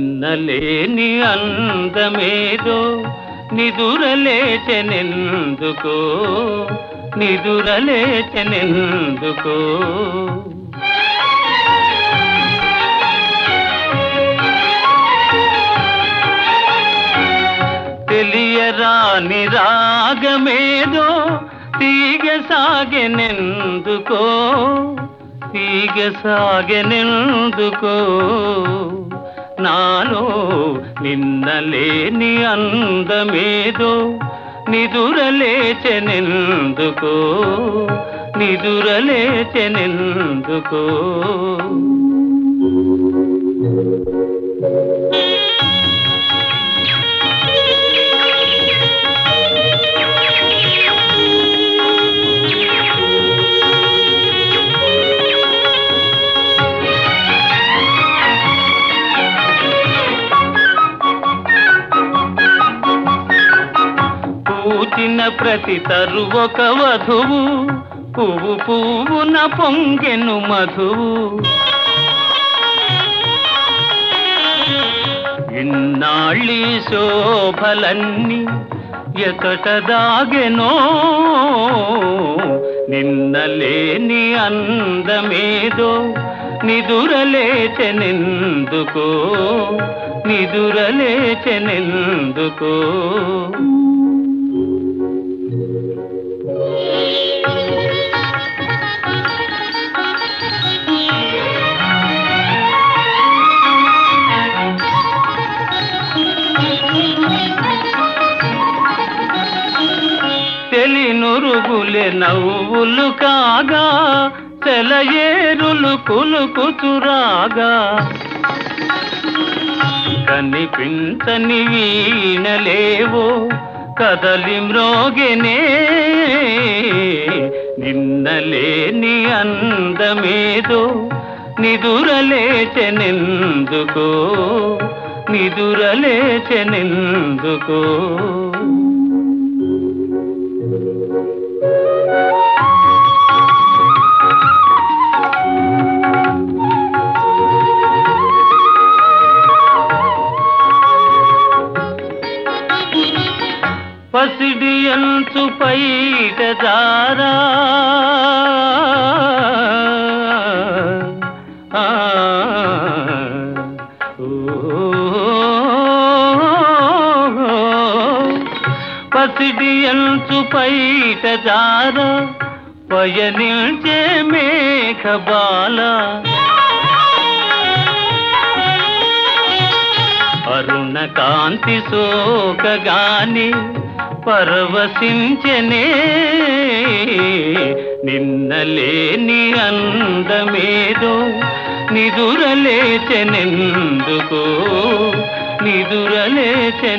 నిన్నలేని అందమేదో నిదురలేచెనెందుకో? నిదురలేచెనెందుకో? తెలియరాని రాగమేదో తీగ సాగెనెందుకో తీగ సాగెనెందుకో నాలో నిన్నలేని అందమేదో నిదురలేచెనెందుకో? నిదురలేచెనెందుకో? పూచిన ప్రతి తరు ఒక వధువు. పువ్వు పువ్వున పొంగెను మధువు. ఇన్నాళ్ళి శోభలన్నీ ఎతట దాగెనో. నిన్నలేని అందమేదో నిదురలేచెనెందుకో. నిదురలేచెనెందుకో. తెలినురుగులే నవ్వులు కాగా తెలయేరులు కులుకుతురాగా కనిపించని వీణలేవో కదలి మ్రోగెనే. నిన్నలేని అందమేదో నిదురలేచెనెందుకో నిదురలేచెనెందుకో. పసిడి అంచు పైట జారా. ఆ, పసిడి అంచు పైట జారా. పయనించే మేఘ మేఘబాల అరుణ కాంతి సోకగాని పరవశించనే నిన్నలేని అందమేదో నిదురలేచెనెందుకో నిదురలేచెనెందుకో